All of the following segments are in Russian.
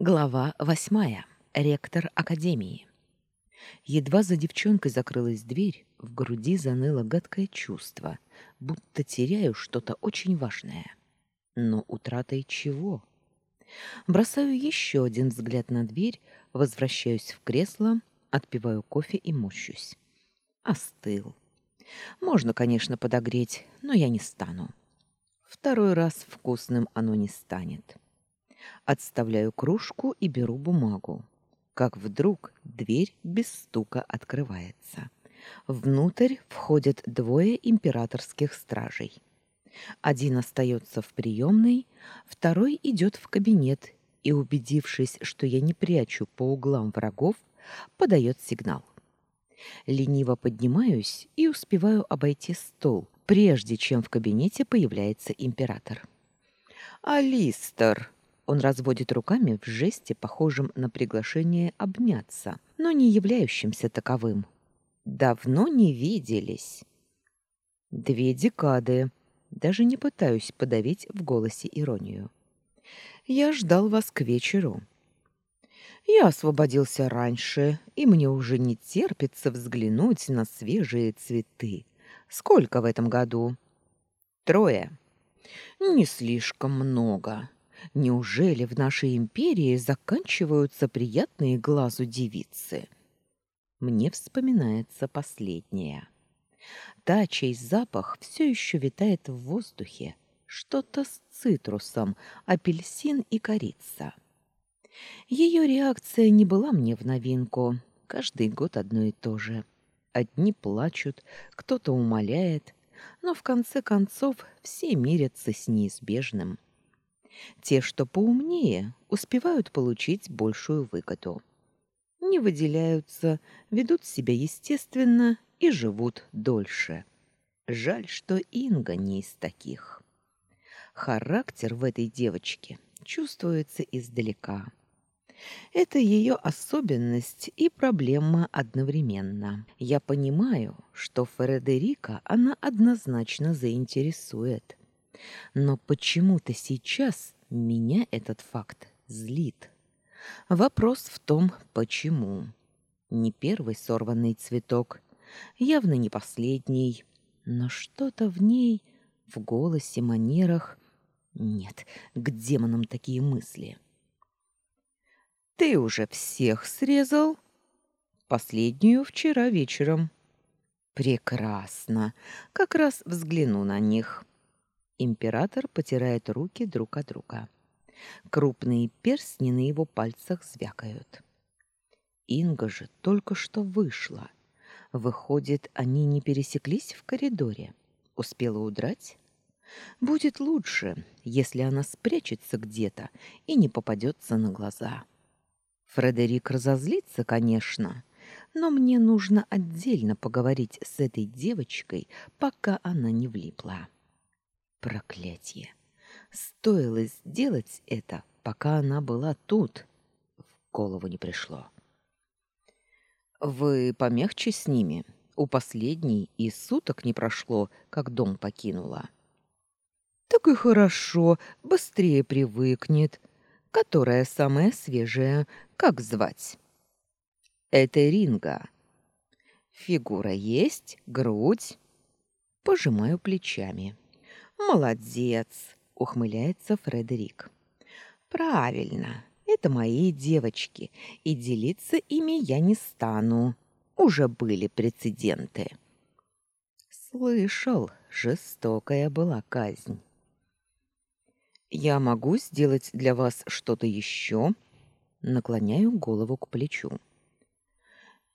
Глава восьмая. Ректор Академии. Едва за девчонкой закрылась дверь, в груди заныло гадкое чувство, будто теряю что-то очень важное. Но утратой чего? Бросаю еще один взгляд на дверь, возвращаюсь в кресло, отпиваю кофе и морщусь. Остыл. Можно, конечно, подогреть, но я не стану. Второй раз вкусным оно не станет. Отставляю кружку и беру бумагу. Как вдруг дверь без стука открывается. Внутрь входят двое императорских стражей. Один остается в приемной, второй идет в кабинет и, убедившись, что я не прячу по углам врагов, подает сигнал. Лениво поднимаюсь и успеваю обойти стол, прежде чем в кабинете появляется император. «Алистер!» Он разводит руками в жесте, похожем на приглашение обняться, но не являющимся таковым. Давно не виделись. Две декады. Даже не пытаюсь подавить в голосе иронию. Я ждал вас к вечеру. Я освободился раньше, и мне уже не терпится взглянуть на свежие цветы. Сколько в этом году? Трое. Не слишком много. Неужели в нашей империи заканчиваются приятные глазу девицы? Мне вспоминается последнее. Та, чей запах все еще витает в воздухе, что-то с цитрусом, апельсин и корица. Ее реакция не была мне в новинку. Каждый год одно и то же. Одни плачут, кто-то умоляет, но в конце концов все мирятся с неизбежным. Те, что поумнее, успевают получить большую выгоду. Не выделяются, ведут себя естественно и живут дольше. Жаль, что Инга не из таких. Характер в этой девочке чувствуется издалека. Это ее особенность и проблема одновременно. Я понимаю, что Фредерика она однозначно заинтересует. Но почему-то сейчас меня этот факт злит. Вопрос в том, почему. Не первый сорванный цветок, явно не последний, но что-то в ней, в голосе, манерах... Нет, к демонам такие мысли. «Ты уже всех срезал?» «Последнюю вчера вечером». «Прекрасно. Как раз взгляну на них». Император потирает руки друг от друга. Крупные перстни на его пальцах звякают. Инга же только что вышла. Выходит, они не пересеклись в коридоре. Успела удрать? Будет лучше, если она спрячется где-то и не попадется на глаза. Фредерик разозлится, конечно, но мне нужно отдельно поговорить с этой девочкой, пока она не влипла. Проклятие! Стоило сделать это, пока она была тут. В голову не пришло. Вы помягче с ними. У последней и суток не прошло, как дом покинула. Так и хорошо, быстрее привыкнет. Которая самая свежая, как звать? Это Ринга. Фигура есть, грудь. Пожимаю плечами. Молодец, ухмыляется Фредерик. Правильно. Это мои девочки, и делиться ими я не стану. Уже были прецеденты. Слышал, жестокая была казнь. Я могу сделать для вас что-то еще? Наклоняю голову к плечу.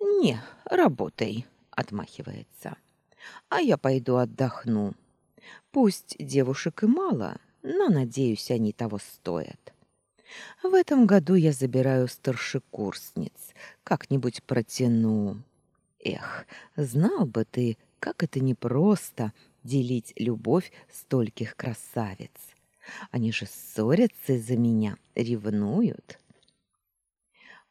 Не, работай, отмахивается. А я пойду отдохну. Пусть девушек и мало, но, надеюсь, они того стоят. В этом году я забираю старшекурсниц, как-нибудь протяну. Эх, знал бы ты, как это непросто делить любовь стольких красавиц. Они же ссорятся из-за меня, ревнуют.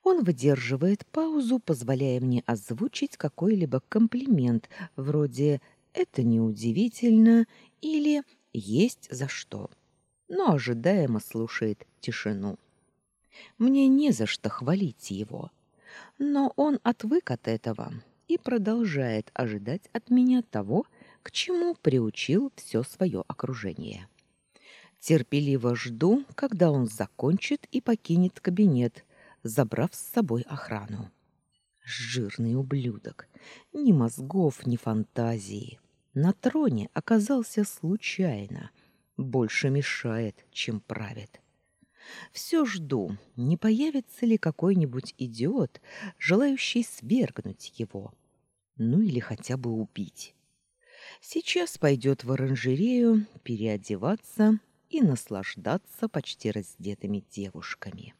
Он выдерживает паузу, позволяя мне озвучить какой-либо комплимент, вроде «это неудивительно» или «есть за что», но ожидаемо слушает тишину. Мне не за что хвалить его, но он отвык от этого и продолжает ожидать от меня того, к чему приучил все свое окружение. Терпеливо жду, когда он закончит и покинет кабинет, забрав с собой охрану. Жирный ублюдок. Ни мозгов, ни фантазии. На троне оказался случайно. Больше мешает, чем правит. Все жду, не появится ли какой-нибудь идиот, желающий свергнуть его. Ну или хотя бы убить. Сейчас пойдет в оранжерею переодеваться и наслаждаться почти раздетыми девушками.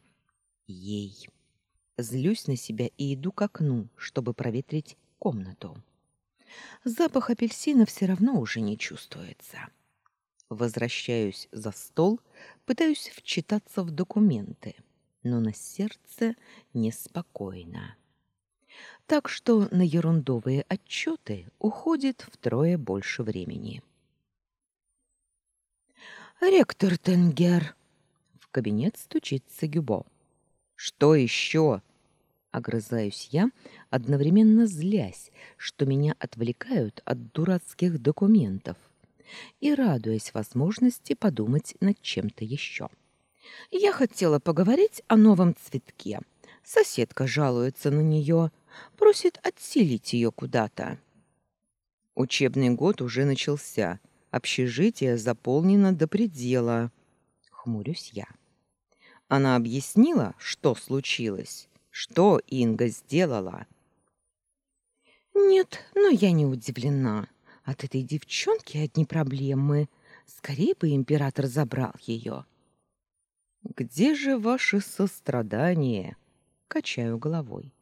Ей. Злюсь на себя и иду к окну, чтобы проветрить комнату. Запах апельсина все равно уже не чувствуется. Возвращаюсь за стол, пытаюсь вчитаться в документы, но на сердце неспокойно. Так что на ерундовые отчеты уходит втрое больше времени. «Ректор Тенгер!» В кабинет стучится Гюбо. «Что еще?» Огрызаюсь я, одновременно злясь, что меня отвлекают от дурацких документов и радуясь возможности подумать над чем-то еще. Я хотела поговорить о новом цветке. Соседка жалуется на нее, просит отселить ее куда-то. Учебный год уже начался. Общежитие заполнено до предела. Хмурюсь я. Она объяснила, что случилось, что Инга сделала. Нет, но я не удивлена. От этой девчонки одни проблемы. Скорее бы император забрал ее. Где же ваше сострадание? Качаю головой.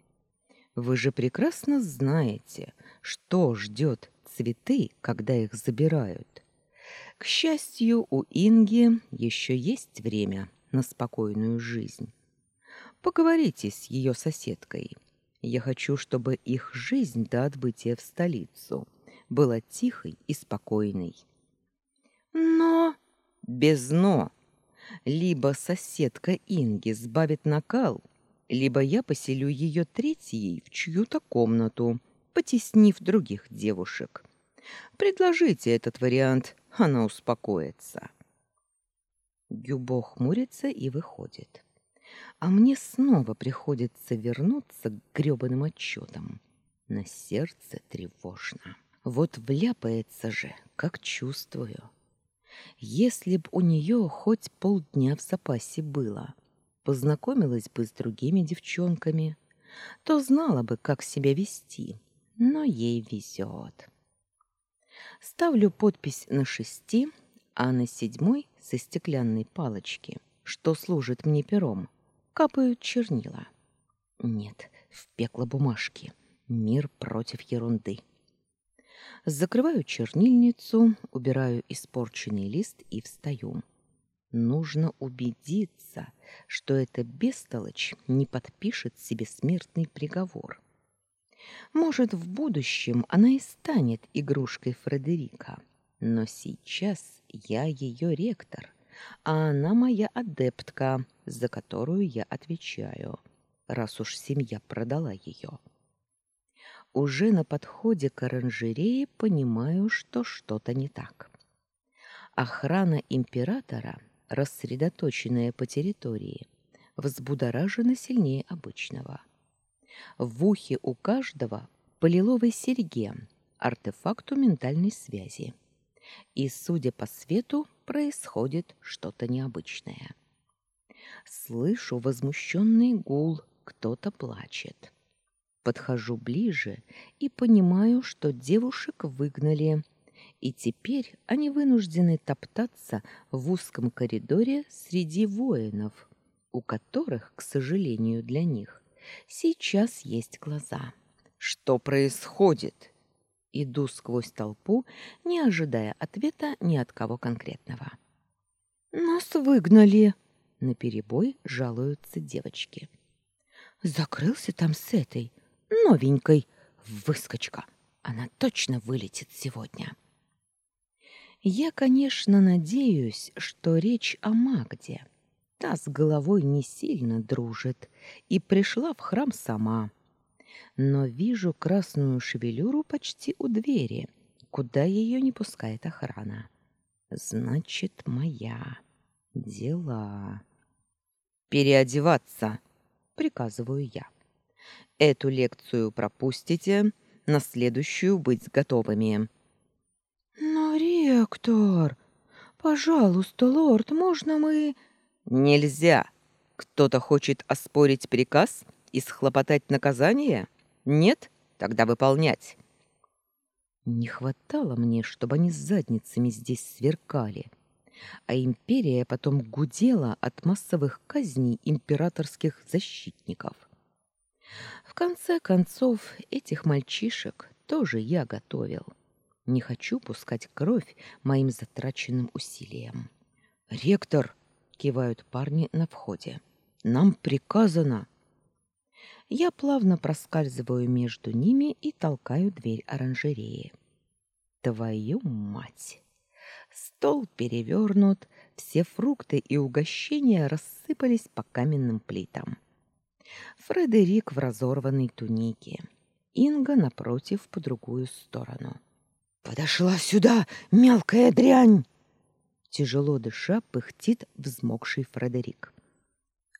Вы же прекрасно знаете, что ждет цветы, когда их забирают. К счастью, у Инги еще есть время на спокойную жизнь. Поговорите с ее соседкой. Я хочу, чтобы их жизнь до отбытия в столицу была тихой и спокойной. Но без но. Либо соседка Инги сбавит накал, либо я поселю ее третьей в чью-то комнату, потеснив других девушек. Предложите этот вариант, она успокоится. Гюбо хмурится и выходит. А мне снова приходится вернуться к грёбаным отчетам. На сердце тревожно. Вот вляпается же, как чувствую. Если б у нее хоть полдня в запасе было, познакомилась бы с другими девчонками, то знала бы, как себя вести, но ей везет. Ставлю подпись на шести, а на седьмой со стеклянной палочки, что служит мне пером, капают чернила. Нет, в пекло бумажки. Мир против ерунды. Закрываю чернильницу, убираю испорченный лист и встаю. Нужно убедиться, что эта бестолочь не подпишет себе смертный приговор. Может, в будущем она и станет игрушкой Фредерика, но сейчас я ее ректор, а она моя адептка, за которую я отвечаю, раз уж семья продала ее. Уже на подходе к оранжерее понимаю, что что-то не так. Охрана императора, рассредоточенная по территории, взбудоражена сильнее обычного. В ухе у каждого по лиловой серьге, артефакту ментальной связи. И, судя по свету, происходит что-то необычное. Слышу возмущенный гул, кто-то плачет. Подхожу ближе и понимаю, что девушек выгнали, и теперь они вынуждены топтаться в узком коридоре среди воинов, у которых, к сожалению для них, сейчас есть глаза. Что происходит? Иду сквозь толпу, не ожидая ответа ни от кого конкретного. Нас выгнали, наперебой жалуются девочки. Закрылся там с этой новенькой. Выскочка. Она точно вылетит сегодня. Я, конечно, надеюсь, что речь о Магде. Та с головой не сильно дружит и пришла в храм сама. Но вижу красную шевелюру почти у двери, куда ее не пускает охрана. Значит, моя. Дела. Переодеваться, приказываю я. Эту лекцию пропустите, на следующую быть готовыми. Но ректор, пожалуйста, лорд, можно мы Нельзя. Кто-то хочет оспорить приказ и схлопотать наказание? Нет? Тогда выполнять. Не хватало мне, чтобы они с задницами здесь сверкали. А империя потом гудела от массовых казней императорских защитников. В конце концов, этих мальчишек тоже я готовил. Не хочу пускать кровь моим затраченным усилиям. «Ректор!» кивают парни на входе. Нам приказано. Я плавно проскальзываю между ними и толкаю дверь оранжереи. Твою мать! Стол перевернут, все фрукты и угощения рассыпались по каменным плитам. Фредерик в разорванной тунике. Инга напротив по другую сторону. «Подошла сюда, мелкая дрянь!» Тяжело дыша, пыхтит взмокший Фредерик.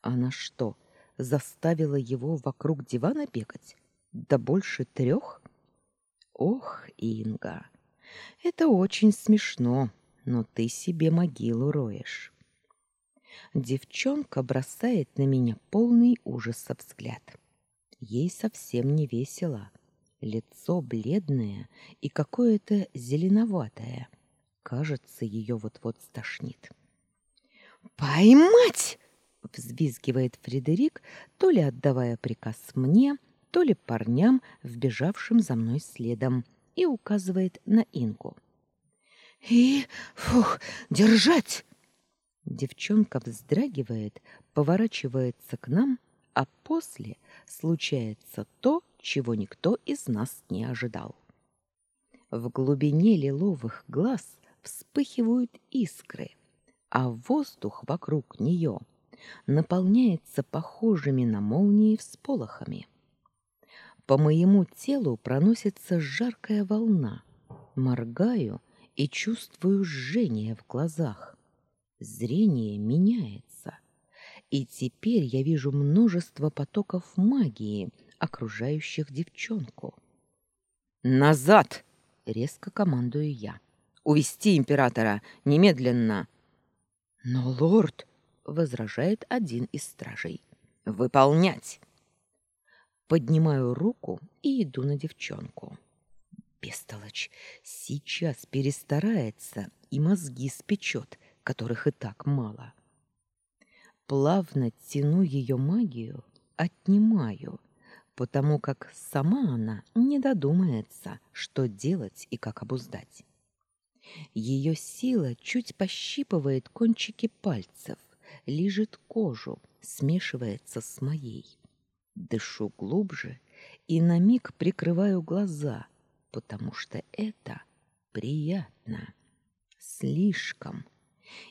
Она что, заставила его вокруг дивана бегать? Да больше трех? Ох, Инга, это очень смешно, но ты себе могилу роешь. Девчонка бросает на меня полный ужаса взгляд. Ей совсем не весело. Лицо бледное и какое-то зеленоватое. Кажется, ее вот-вот стошнит. «Поймать!» — взвизгивает Фредерик, то ли отдавая приказ мне, то ли парням, вбежавшим за мной следом, и указывает на Инку. «И... фух, держать!» Девчонка вздрагивает, поворачивается к нам, а после случается то, чего никто из нас не ожидал. В глубине лиловых глаз вспыхивают искры, а воздух вокруг нее наполняется похожими на молнии всполохами. По моему телу проносится жаркая волна. Моргаю и чувствую жжение в глазах. Зрение меняется. И теперь я вижу множество потоков магии, окружающих девчонку. «Назад!» — резко командую я. Увести императора немедленно. Но лорд, возражает один из стражей. Выполнять. Поднимаю руку и иду на девчонку. Бестолочь сейчас перестарается и мозги спечет, которых и так мало. Плавно тяну ее магию, отнимаю, потому как сама она не додумается, что делать и как обуздать. Ее сила чуть пощипывает кончики пальцев, лижет кожу, смешивается с моей. Дышу глубже и на миг прикрываю глаза, потому что это приятно. Слишком.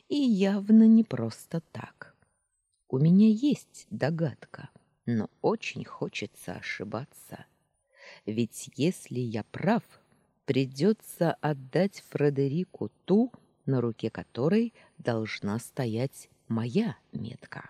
И явно не просто так. У меня есть догадка, но очень хочется ошибаться. Ведь если я прав, придется отдать Фредерику ту, на руке которой должна стоять моя метка.